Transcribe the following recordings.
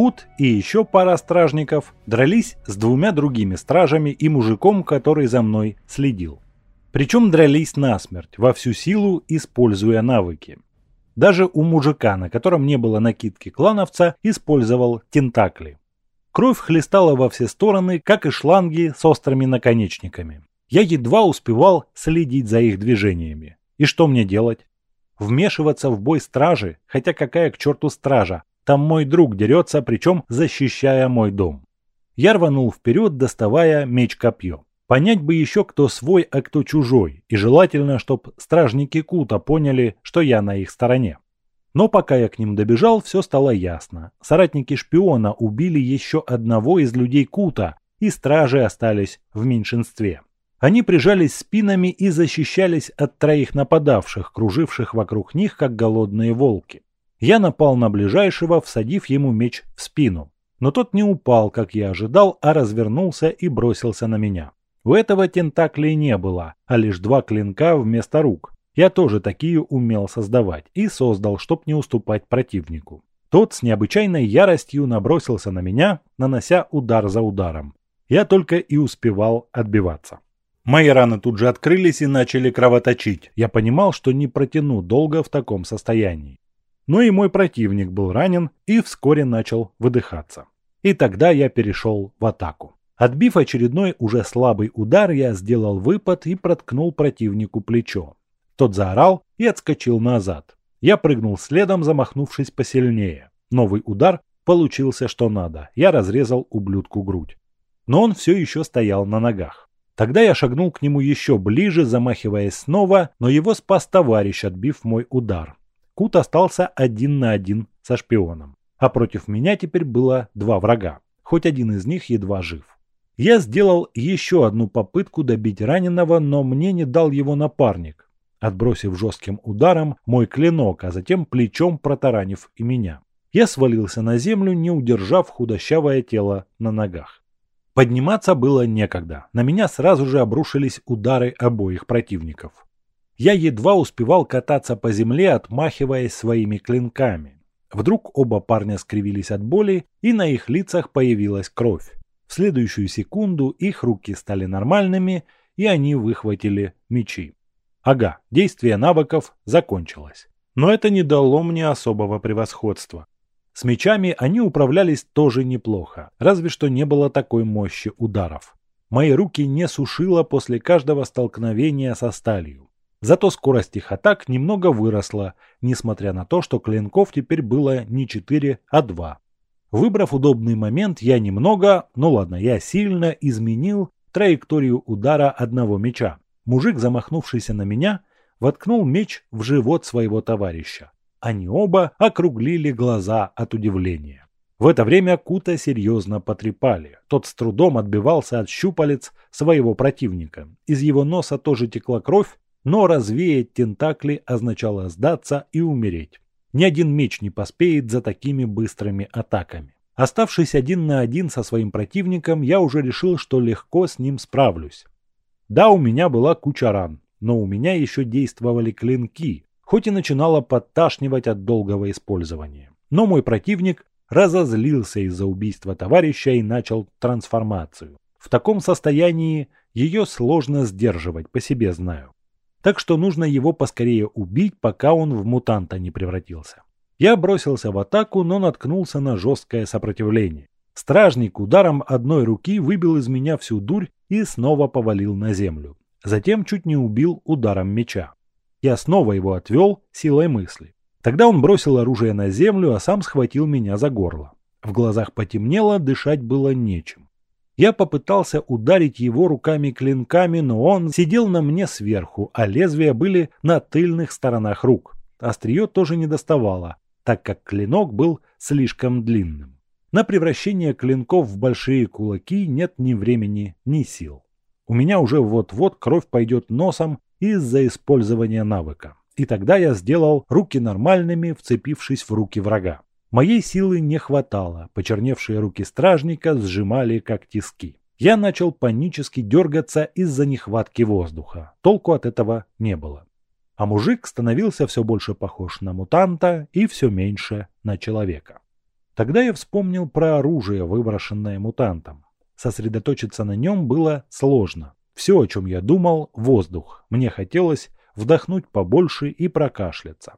Кут и еще пара стражников дрались с двумя другими стражами и мужиком, который за мной следил. Причем дрались насмерть, во всю силу, используя навыки. Даже у мужика, на котором не было накидки клановца, использовал тентакли. Кровь хлестала во все стороны, как и шланги с острыми наконечниками. Я едва успевал следить за их движениями. И что мне делать? Вмешиваться в бой стражи, хотя какая к черту стража, там мой друг дерется, причем защищая мой дом. Я рванул вперед, доставая меч-копье. Понять бы еще, кто свой, а кто чужой, и желательно, чтобы стражники Кута поняли, что я на их стороне. Но пока я к ним добежал, все стало ясно. Соратники шпиона убили еще одного из людей Кута, и стражи остались в меньшинстве. Они прижались спинами и защищались от троих нападавших, круживших вокруг них, как голодные волки. Я напал на ближайшего, всадив ему меч в спину. Но тот не упал, как я ожидал, а развернулся и бросился на меня. У этого тентаклей не было, а лишь два клинка вместо рук. Я тоже такие умел создавать и создал, чтоб не уступать противнику. Тот с необычайной яростью набросился на меня, нанося удар за ударом. Я только и успевал отбиваться. Мои раны тут же открылись и начали кровоточить. Я понимал, что не протяну долго в таком состоянии но и мой противник был ранен и вскоре начал выдыхаться. И тогда я перешел в атаку. Отбив очередной уже слабый удар, я сделал выпад и проткнул противнику плечо. Тот заорал и отскочил назад. Я прыгнул следом, замахнувшись посильнее. Новый удар получился что надо. Я разрезал ублюдку грудь. Но он все еще стоял на ногах. Тогда я шагнул к нему еще ближе, замахиваясь снова, но его спас товарищ, отбив мой удар. Кут остался один на один со шпионом. А против меня теперь было два врага. Хоть один из них едва жив. Я сделал еще одну попытку добить раненого, но мне не дал его напарник, отбросив жестким ударом мой клинок, а затем плечом протаранив и меня. Я свалился на землю, не удержав худощавое тело на ногах. Подниматься было некогда. На меня сразу же обрушились удары обоих противников. Я едва успевал кататься по земле, отмахиваясь своими клинками. Вдруг оба парня скривились от боли, и на их лицах появилась кровь. В следующую секунду их руки стали нормальными, и они выхватили мечи. Ага, действие навыков закончилось. Но это не дало мне особого превосходства. С мечами они управлялись тоже неплохо, разве что не было такой мощи ударов. Мои руки не сушило после каждого столкновения со сталью. Зато скорость их атак немного выросла, несмотря на то, что клинков теперь было не 4, а 2. Выбрав удобный момент, я немного, ну ладно, я сильно изменил траекторию удара одного меча. Мужик, замахнувшийся на меня, воткнул меч в живот своего товарища. Они оба округлили глаза от удивления. В это время Кута серьезно потрепали. Тот с трудом отбивался от щупалец своего противника. Из его носа тоже текла кровь, но развеять тентакли означало сдаться и умереть. Ни один меч не поспеет за такими быстрыми атаками. Оставшись один на один со своим противником, я уже решил, что легко с ним справлюсь. Да, у меня была куча ран, но у меня еще действовали клинки, хоть и начинало подташнивать от долгого использования. Но мой противник разозлился из-за убийства товарища и начал трансформацию. В таком состоянии ее сложно сдерживать, по себе знаю так что нужно его поскорее убить, пока он в мутанта не превратился. Я бросился в атаку, но наткнулся на жесткое сопротивление. Стражник ударом одной руки выбил из меня всю дурь и снова повалил на землю. Затем чуть не убил ударом меча. Я снова его отвел силой мысли. Тогда он бросил оружие на землю, а сам схватил меня за горло. В глазах потемнело, дышать было нечем. Я попытался ударить его руками-клинками, но он сидел на мне сверху, а лезвия были на тыльных сторонах рук. Острие тоже не доставало, так как клинок был слишком длинным. На превращение клинков в большие кулаки нет ни времени, ни сил. У меня уже вот-вот кровь пойдет носом из-за использования навыка. и тогда я сделал руки нормальными, вцепившись в руки врага. Моей силы не хватало, почерневшие руки стражника сжимали как тиски. Я начал панически дергаться из-за нехватки воздуха. Толку от этого не было. А мужик становился все больше похож на мутанта и все меньше на человека. Тогда я вспомнил про оружие, выброшенное мутантом. Сосредоточиться на нем было сложно. Все, о чем я думал – воздух. Мне хотелось вдохнуть побольше и прокашляться.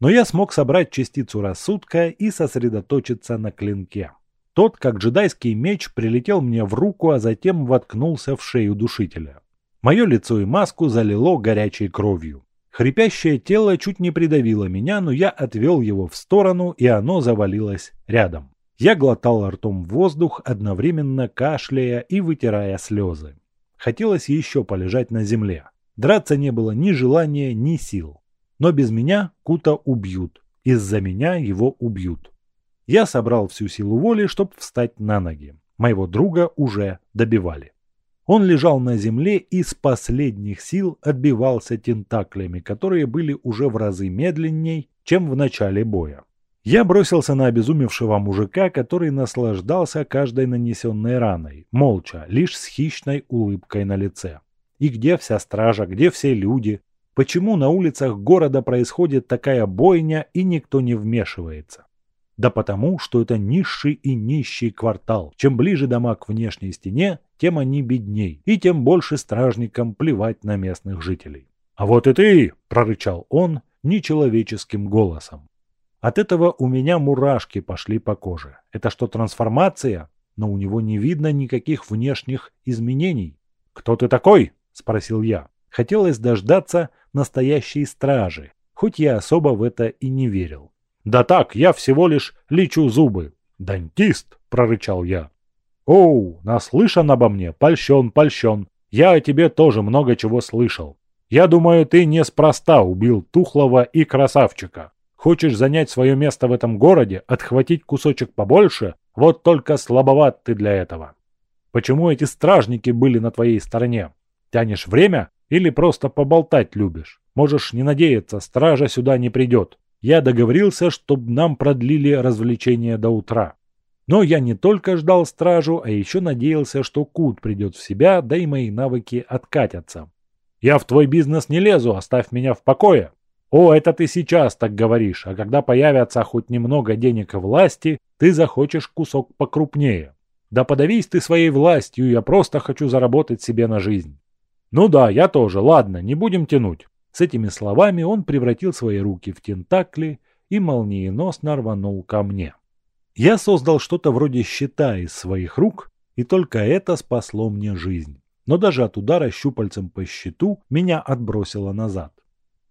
Но я смог собрать частицу рассудка и сосредоточиться на клинке. Тот, как джедайский меч, прилетел мне в руку, а затем воткнулся в шею душителя. Мое лицо и маску залило горячей кровью. Хрипящее тело чуть не придавило меня, но я отвел его в сторону, и оно завалилось рядом. Я глотал ртом воздух, одновременно кашляя и вытирая слезы. Хотелось еще полежать на земле. Драться не было ни желания, ни сил. Но без меня Кута убьют. Из-за меня его убьют. Я собрал всю силу воли, чтобы встать на ноги. Моего друга уже добивали. Он лежал на земле и с последних сил отбивался тентаклями, которые были уже в разы медленней, чем в начале боя. Я бросился на обезумевшего мужика, который наслаждался каждой нанесенной раной, молча, лишь с хищной улыбкой на лице. И где вся стража, где все люди? Почему на улицах города происходит такая бойня и никто не вмешивается? Да потому, что это низший и нищий квартал. Чем ближе дома к внешней стене, тем они бедней, и тем больше стражникам плевать на местных жителей. «А вот и ты!» – прорычал он нечеловеческим голосом. От этого у меня мурашки пошли по коже. Это что, трансформация? Но у него не видно никаких внешних изменений. «Кто ты такой?» – спросил я. Хотелось дождаться настоящей стражи, хоть я особо в это и не верил. «Да так, я всего лишь лечу зубы». «Дантист!» – прорычал я. «Оу, наслышан обо мне, польщен, польщен. Я о тебе тоже много чего слышал. Я думаю, ты неспроста убил Тухлого и Красавчика. Хочешь занять свое место в этом городе, отхватить кусочек побольше? Вот только слабоват ты для этого. Почему эти стражники были на твоей стороне? Тянешь время или просто поболтать любишь? Можешь не надеяться, стража сюда не придет. Я договорился, чтобы нам продлили развлечение до утра. Но я не только ждал стражу, а еще надеялся, что Кут придет в себя, да и мои навыки откатятся. «Я в твой бизнес не лезу, оставь меня в покое!» «О, это ты сейчас так говоришь, а когда появятся хоть немного денег и власти, ты захочешь кусок покрупнее. Да подавись ты своей властью, я просто хочу заработать себе на жизнь». «Ну да, я тоже, ладно, не будем тянуть». С этими словами он превратил свои руки в тентакли и молниеносно рванул ко мне. Я создал что-то вроде щита из своих рук, и только это спасло мне жизнь. Но даже от удара щупальцем по щиту меня отбросило назад.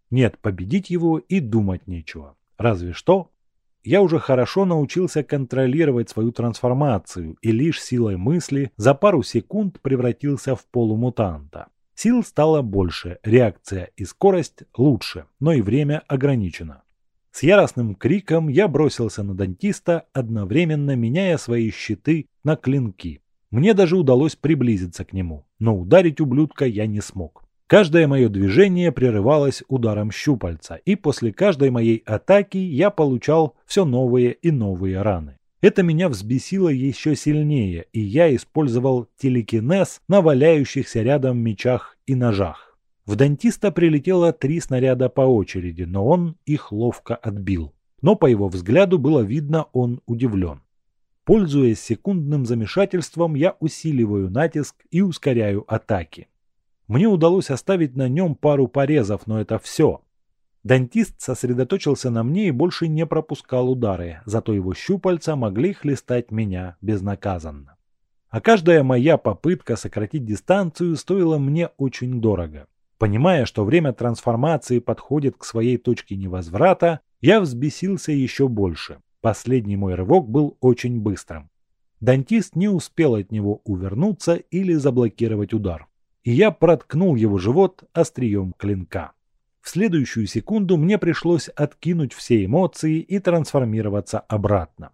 Нет, победить его и думать нечего. Разве что я уже хорошо научился контролировать свою трансформацию и лишь силой мысли за пару секунд превратился в полумутанта. Сил стало больше, реакция и скорость лучше, но и время ограничено. С яростным криком я бросился на дантиста, одновременно меняя свои щиты на клинки. Мне даже удалось приблизиться к нему, но ударить ублюдка я не смог. Каждое мое движение прерывалось ударом щупальца, и после каждой моей атаки я получал все новые и новые раны. Это меня взбесило еще сильнее, и я использовал телекинез на валяющихся рядом мечах и ножах. В дантиста прилетело три снаряда по очереди, но он их ловко отбил. Но по его взгляду было видно, он удивлен. Пользуясь секундным замешательством, я усиливаю натиск и ускоряю атаки. Мне удалось оставить на нем пару порезов, но это все. Дантист сосредоточился на мне и больше не пропускал удары, зато его щупальца могли хлестать меня безнаказанно. А каждая моя попытка сократить дистанцию стоила мне очень дорого. Понимая, что время трансформации подходит к своей точке невозврата, я взбесился еще больше. Последний мой рывок был очень быстрым. Дантист не успел от него увернуться или заблокировать удар. И я проткнул его живот острием клинка. В следующую секунду мне пришлось откинуть все эмоции и трансформироваться обратно.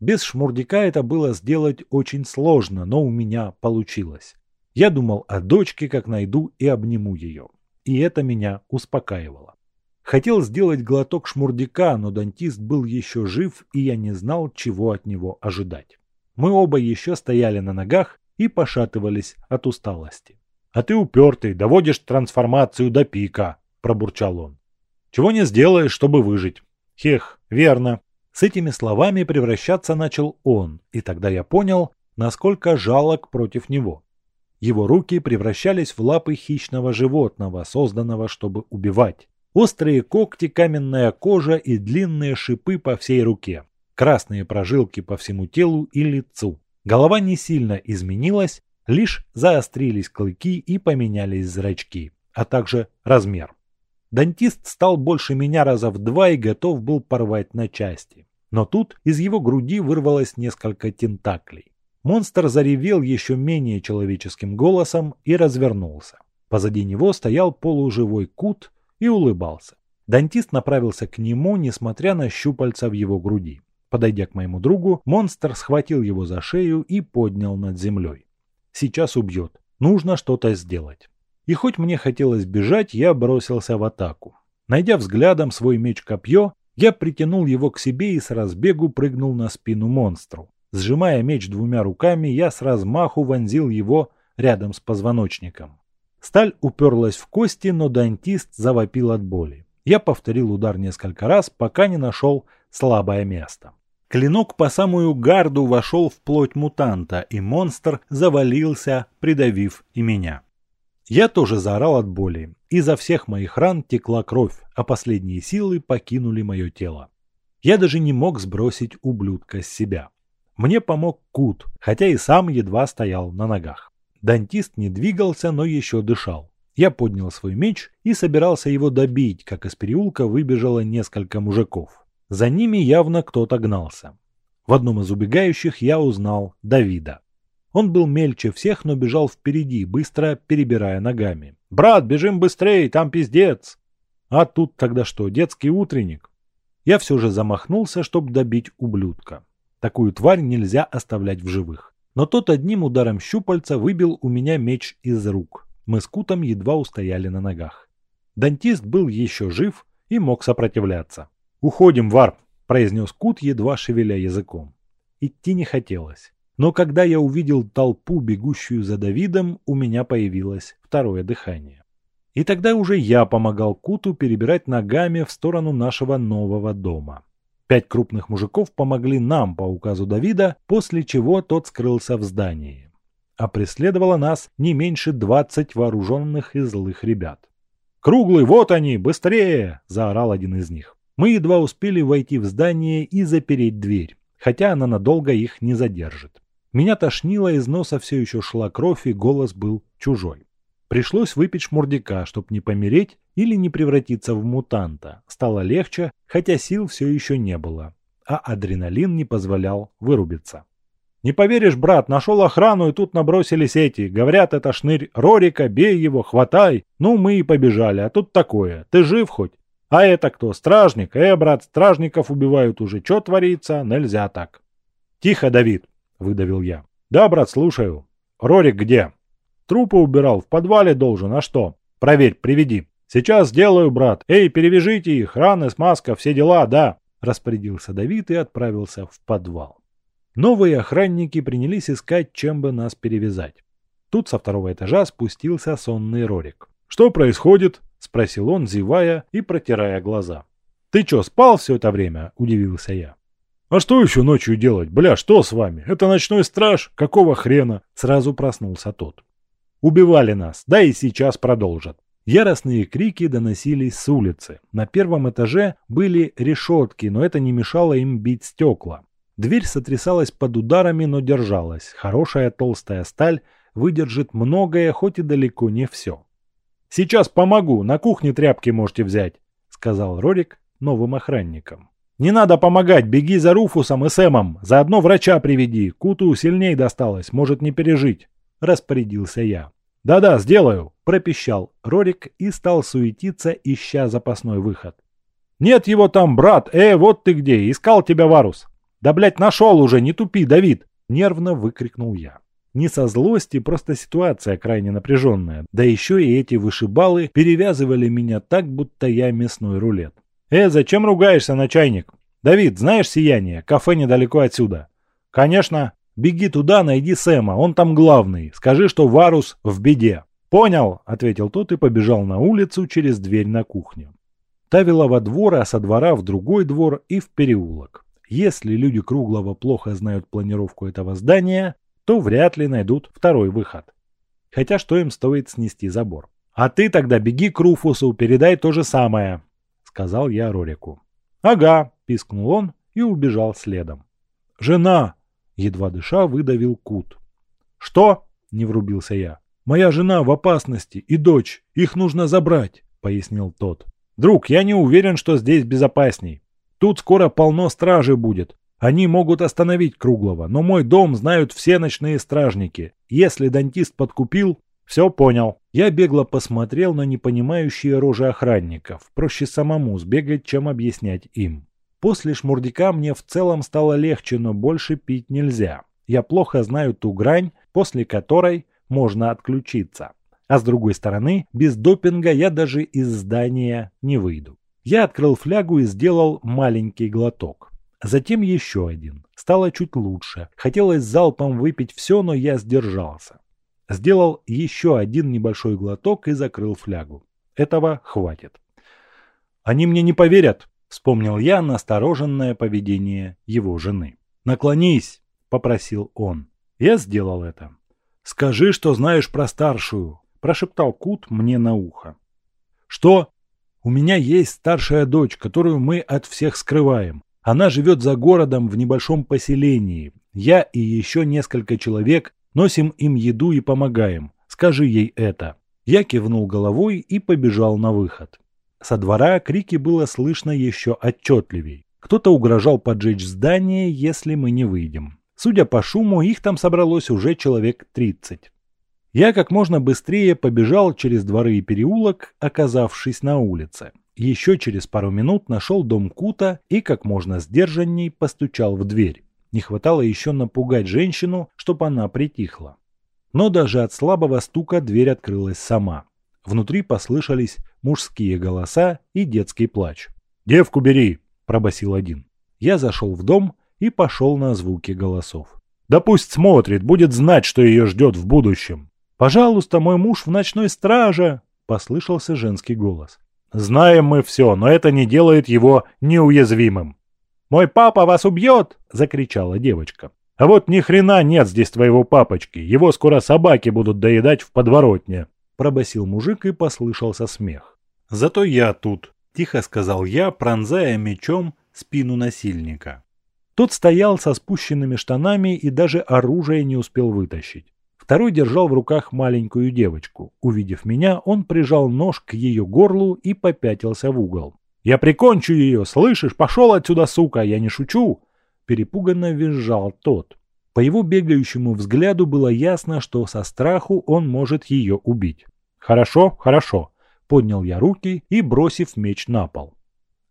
Без шмурдика это было сделать очень сложно, но у меня получилось. Я думал о дочке, как найду и обниму ее. И это меня успокаивало. Хотел сделать глоток шмурдяка, но дантист был еще жив, и я не знал, чего от него ожидать. Мы оба еще стояли на ногах и пошатывались от усталости. «А ты упертый, доводишь трансформацию до пика», – пробурчал он. «Чего не сделаешь, чтобы выжить?» «Хех, верно». С этими словами превращаться начал он, и тогда я понял, насколько жалок против него. Его руки превращались в лапы хищного животного, созданного, чтобы убивать. Острые когти, каменная кожа и длинные шипы по всей руке. Красные прожилки по всему телу и лицу. Голова не сильно изменилась, лишь заострились клыки и поменялись зрачки, а также размер. Дантист стал больше меня раза в два и готов был порвать на части. Но тут из его груди вырвалось несколько тентаклей. Монстр заревел еще менее человеческим голосом и развернулся. Позади него стоял полуживой кут и улыбался. Дантист направился к нему, несмотря на щупальца в его груди. Подойдя к моему другу, монстр схватил его за шею и поднял над землей. Сейчас убьет. Нужно что-то сделать. И хоть мне хотелось бежать, я бросился в атаку. Найдя взглядом свой меч-копье, я притянул его к себе и с разбегу прыгнул на спину монстру. Сжимая меч двумя руками, я с размаху вонзил его рядом с позвоночником. Сталь уперлась в кости, но дантист завопил от боли. Я повторил удар несколько раз, пока не нашел слабое место. Клинок по самую гарду вошел в плоть мутанта, и монстр завалился, придавив и меня. Я тоже заорал от боли. Изо всех моих ран текла кровь, а последние силы покинули мое тело. Я даже не мог сбросить ублюдка с себя. Мне помог Кут, хотя и сам едва стоял на ногах. Дантист не двигался, но еще дышал. Я поднял свой меч и собирался его добить, как из переулка выбежало несколько мужиков. За ними явно кто-то гнался. В одном из убегающих я узнал Давида. Он был мельче всех, но бежал впереди, быстро перебирая ногами. «Брат, бежим быстрее, там пиздец!» А тут тогда что, детский утренник? Я все же замахнулся, чтобы добить ублюдка. Такую тварь нельзя оставлять в живых. Но тот одним ударом щупальца выбил у меня меч из рук. Мы с Кутом едва устояли на ногах. Дантист был еще жив и мог сопротивляться. «Уходим, Варп!» – произнес Кут, едва шевеля языком. Идти не хотелось. Но когда я увидел толпу, бегущую за Давидом, у меня появилось второе дыхание. И тогда уже я помогал Куту перебирать ногами в сторону нашего нового дома. Пять крупных мужиков помогли нам по указу Давида, после чего тот скрылся в здании. А преследовало нас не меньше двадцать вооруженных и злых ребят. «Круглый, вот они, быстрее!» – заорал один из них. Мы едва успели войти в здание и запереть дверь, хотя она надолго их не задержит. Меня тошнило, из носа все еще шла кровь, и голос был чужой. Пришлось выпить шмурдяка, чтобы не помереть или не превратиться в мутанта. Стало легче, хотя сил все еще не было. А адреналин не позволял вырубиться. «Не поверишь, брат, нашел охрану, и тут набросились эти. Говорят, это шнырь Рорика, бей его, хватай. Ну, мы и побежали, а тут такое. Ты жив хоть? А это кто? Стражник? Э, брат, стражников убивают уже. Что творится? Нельзя так». «Тихо, Давид», — выдавил я. «Да, брат, слушаю. Рорик где?» «Трупы убирал. В подвале должен. А что?» «Проверь, приведи». «Сейчас сделаю, брат. Эй, перевяжите их. Раны, смазка, все дела, да». Распорядился Давид и отправился в подвал. Новые охранники принялись искать, чем бы нас перевязать. Тут со второго этажа спустился сонный Рорик. «Что происходит?» – спросил он, зевая и протирая глаза. «Ты что, спал все это время?» – удивился я. «А что еще ночью делать? Бля, что с вами? Это ночной страж? Какого хрена?» Сразу проснулся тот. «Убивали нас, да и сейчас продолжат». Яростные крики доносились с улицы. На первом этаже были решетки, но это не мешало им бить стекла. Дверь сотрясалась под ударами, но держалась. Хорошая толстая сталь выдержит многое, хоть и далеко не все. «Сейчас помогу, на кухне тряпки можете взять», — сказал Рорик новым охранникам. «Не надо помогать, беги за Руфусом и Сэмом, заодно врача приведи, Куту сильней досталось, может не пережить», — распорядился я. «Да-да, сделаю», — пропищал Рорик и стал суетиться, ища запасной выход. «Нет его там, брат, э, вот ты где, искал тебя Варус». «Да, блядь, нашел уже, не тупи, Давид!» — нервно выкрикнул я. Не со злости, просто ситуация крайне напряженная. Да еще и эти вышибалы перевязывали меня так, будто я мясной рулет. «Э, зачем ругаешься, начальник?» «Давид, знаешь сияние? Кафе недалеко отсюда». «Конечно. Беги туда, найди Сэма, он там главный. Скажи, что Варус в беде». «Понял», — ответил тот и побежал на улицу через дверь на кухню. Та вела во двор, а со двора в другой двор и в переулок. Если люди Круглого плохо знают планировку этого здания, то вряд ли найдут второй выход. Хотя что им стоит снести забор? «А ты тогда беги к Руфусу, передай то же самое», — сказал я Рорику. «Ага», — пискнул он и убежал следом. «Жена!» — едва дыша выдавил Кут. «Что?» — не врубился я. «Моя жена в опасности и дочь. Их нужно забрать», — пояснил тот. «Друг, я не уверен, что здесь безопасней. Тут скоро полно стражи будет. Они могут остановить Круглого, но мой дом знают все ночные стражники. Если дантист подкупил, все понял. Я бегло посмотрел на непонимающие рожи охранников. Проще самому сбегать, чем объяснять им. После шмурдика мне в целом стало легче, но больше пить нельзя. Я плохо знаю ту грань, после которой можно отключиться. А с другой стороны, без допинга я даже из здания не выйду. Я открыл флягу и сделал маленький глоток. Затем еще один. Стало чуть лучше. Хотелось залпом выпить все, но я сдержался. Сделал еще один небольшой глоток и закрыл флягу. Этого хватит. «Они мне не поверят», — вспомнил я настороженное поведение его жены. «Наклонись», — попросил он. Я сделал это. «Скажи, что знаешь про старшую», – прошептал Кут мне на ухо. «Что? У меня есть старшая дочь, которую мы от всех скрываем. Она живет за городом в небольшом поселении. Я и еще несколько человек носим им еду и помогаем. Скажи ей это». Я кивнул головой и побежал на выход. Со двора крики было слышно еще отчетливей. Кто-то угрожал поджечь здание, если мы не выйдем. Судя по шуму, их там собралось уже человек 30. Я как можно быстрее побежал через дворы и переулок, оказавшись на улице. Еще через пару минут нашел дом Кута и как можно сдержанней постучал в дверь. Не хватало еще напугать женщину, чтобы она притихла. Но даже от слабого стука дверь открылась сама. Внутри послышались мужские голоса и детский плач. «Девку бери!» – пробасил один. Я зашел в дом и пошел на звуки голосов. «Да пусть смотрит, будет знать, что ее ждет в будущем!» «Пожалуйста, мой муж в ночной страже!» – послышался женский голос. «Знаем мы все, но это не делает его неуязвимым!» «Мой папа вас убьет!» – закричала девочка. «А вот ни хрена нет здесь твоего папочки, его скоро собаки будут доедать в подворотне!» Пробасил мужик и послышался смех. «Зато я тут!» – тихо сказал я, пронзая мечом спину насильника. Тот стоял со спущенными штанами и даже оружие не успел вытащить. Второй держал в руках маленькую девочку. Увидев меня, он прижал нож к ее горлу и попятился в угол. «Я прикончу ее, слышишь? Пошел отсюда, сука, я не шучу!» Перепуганно визжал тот. По его бегающему взгляду было ясно, что со страху он может ее убить. «Хорошо, хорошо», — поднял я руки и бросив меч на пол.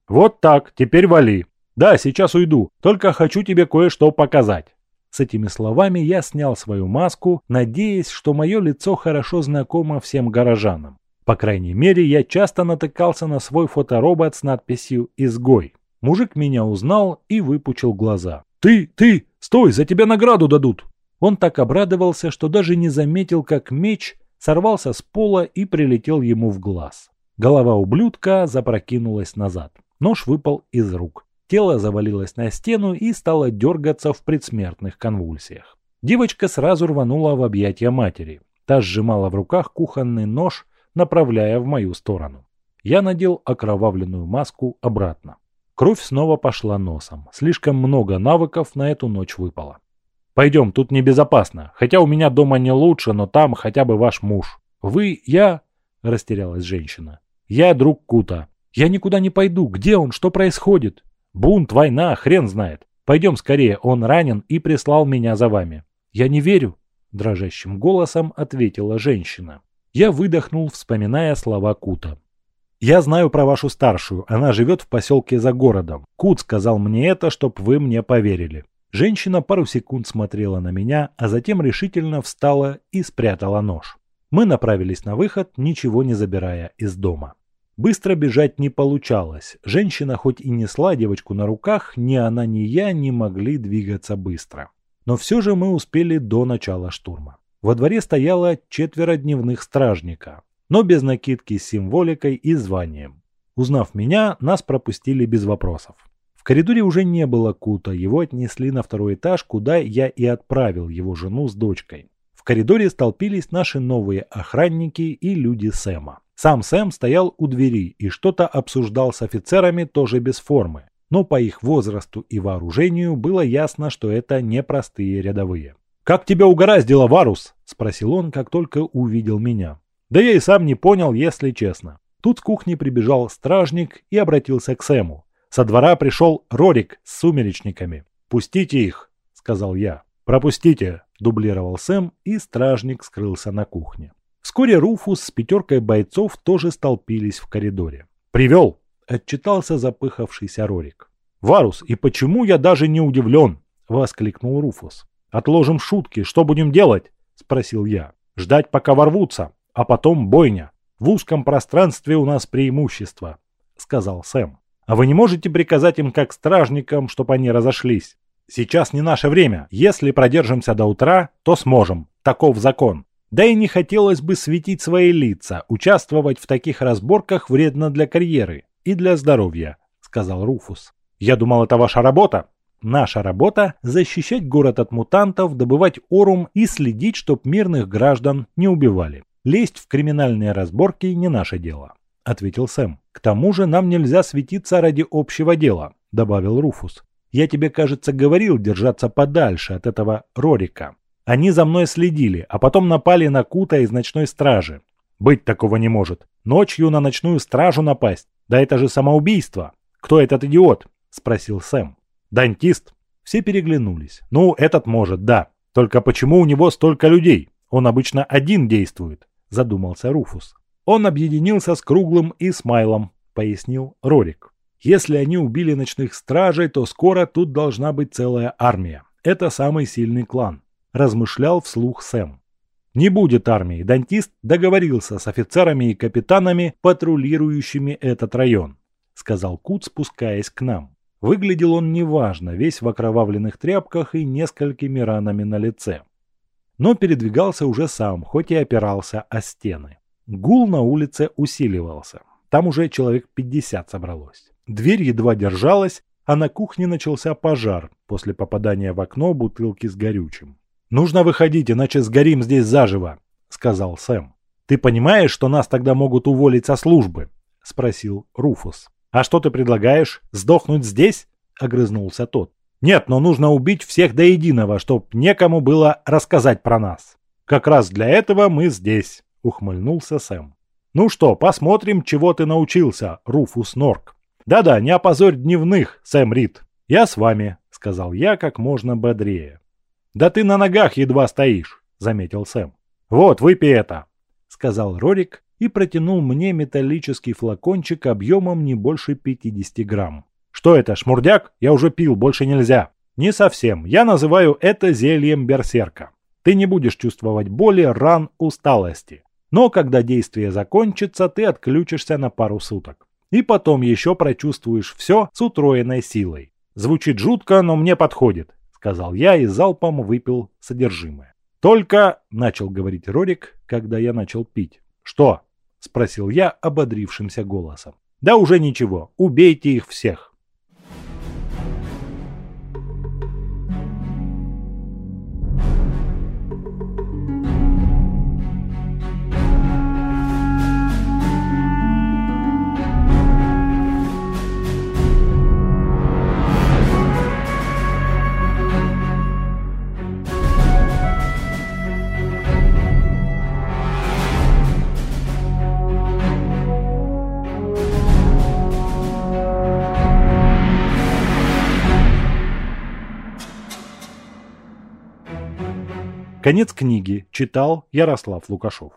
«Вот так, теперь вали», «Да, сейчас уйду, только хочу тебе кое-что показать». С этими словами я снял свою маску, надеясь, что мое лицо хорошо знакомо всем горожанам. По крайней мере, я часто натыкался на свой фоторобот с надписью «Изгой». Мужик меня узнал и выпучил глаза. «Ты, ты, стой, за тебя награду дадут!» Он так обрадовался, что даже не заметил, как меч сорвался с пола и прилетел ему в глаз. Голова ублюдка запрокинулась назад. Нож выпал из рук. Тело завалилось на стену и стало дергаться в предсмертных конвульсиях. Девочка сразу рванула в объятия матери. Та сжимала в руках кухонный нож, направляя в мою сторону. Я надел окровавленную маску обратно. Кровь снова пошла носом. Слишком много навыков на эту ночь выпало. «Пойдем, тут небезопасно. Хотя у меня дома не лучше, но там хотя бы ваш муж. Вы, я...» – растерялась женщина. «Я друг Кута. Я никуда не пойду. Где он? Что происходит?» Бунт, война, хрен знает. Пойдем скорее, он ранен и прислал меня за вами. Я не верю, дрожащим голосом ответила женщина. Я выдохнул, вспоминая слова Кута. «Я знаю про вашу старшую, она живет в поселке за городом. Кут сказал мне это, чтоб вы мне поверили. Женщина пару секунд смотрела на меня, а затем решительно встала и спрятала нож. Мы направились на выход, ничего не забирая из дома. Быстро бежать не получалось. Женщина хоть и несла девочку на руках, ни она, ни я не могли двигаться быстро. Но все же мы успели до начала штурма. Во дворе стояло четверо дневных стражника, но без накидки с символикой и званием. Узнав меня, нас пропустили без вопросов коридоре уже не было Кута, его отнесли на второй этаж, куда я и отправил его жену с дочкой. В коридоре столпились наши новые охранники и люди Сэма. Сам Сэм стоял у двери и что-то обсуждал с офицерами тоже без формы, но по их возрасту и вооружению было ясно, что это не простые рядовые. «Как тебя угораздило, Варус?» – спросил он, как только увидел меня. Да я и сам не понял, если честно. Тут с кухни прибежал стражник и обратился к Сэму. Со двора пришел Рорик с сумеречниками. «Пустите их», — сказал я. «Пропустите», — дублировал Сэм, и стражник скрылся на кухне. Вскоре Руфус с пятеркой бойцов тоже столпились в коридоре. «Привел», — отчитался запыхавшийся Рорик. «Варус, и почему я даже не удивлен?» — воскликнул Руфус. «Отложим шутки, что будем делать?» — спросил я. «Ждать, пока ворвутся, а потом бойня. В узком пространстве у нас преимущество», — сказал Сэм. А вы не можете приказать им как стражникам, чтобы они разошлись? Сейчас не наше время. Если продержимся до утра, то сможем. Таков закон. Да и не хотелось бы светить свои лица. Участвовать в таких разборках вредно для карьеры и для здоровья, сказал Руфус. Я думал, это ваша работа. Наша работа – защищать город от мутантов, добывать орум и следить, чтоб мирных граждан не убивали. Лезть в криминальные разборки не наше дело ответил Сэм. «К тому же нам нельзя светиться ради общего дела», — добавил Руфус. «Я тебе, кажется, говорил держаться подальше от этого Рорика. Они за мной следили, а потом напали на Кута из ночной стражи. Быть такого не может. Ночью на ночную стражу напасть. Да это же самоубийство. Кто этот идиот?» — спросил Сэм. «Дантист». Все переглянулись. «Ну, этот может, да. Только почему у него столько людей? Он обычно один действует», — задумался Руфус. Он объединился с Круглым и Смайлом, пояснил Рорик. Если они убили ночных стражей, то скоро тут должна быть целая армия. Это самый сильный клан, размышлял вслух Сэм. Не будет армии. Дантист договорился с офицерами и капитанами, патрулирующими этот район, сказал Кут, спускаясь к нам. Выглядел он неважно, весь в окровавленных тряпках и несколькими ранами на лице. Но передвигался уже сам, хоть и опирался о стены. Гул на улице усиливался. Там уже человек 50 собралось. Дверь едва держалась, а на кухне начался пожар после попадания в окно бутылки с горючим. «Нужно выходить, иначе сгорим здесь заживо», — сказал Сэм. «Ты понимаешь, что нас тогда могут уволить со службы?» — спросил Руфус. «А что ты предлагаешь? Сдохнуть здесь?» — огрызнулся тот. «Нет, но нужно убить всех до единого, чтоб некому было рассказать про нас. Как раз для этого мы здесь» ухмыльнулся Сэм. «Ну что, посмотрим, чего ты научился, Руфус Норк». «Да-да, не опозорь дневных, Сэм Рид. Я с вами», — сказал я как можно бодрее. «Да ты на ногах едва стоишь», — заметил Сэм. «Вот, выпей это», — сказал Рорик и протянул мне металлический флакончик объемом не больше 50 грамм. «Что это, шмурдяк? Я уже пил, больше нельзя». «Не совсем. Я называю это зельем берсерка. Ты не будешь чувствовать боли, ран, усталости. Но когда действие закончится, ты отключишься на пару суток. И потом еще прочувствуешь все с утроенной силой. Звучит жутко, но мне подходит, сказал я и залпом выпил содержимое. Только, начал говорить Рорик, когда я начал пить. Что? Спросил я ободрившимся голосом. Да уже ничего, убейте их всех. Конец книги читал Ярослав Лукашов.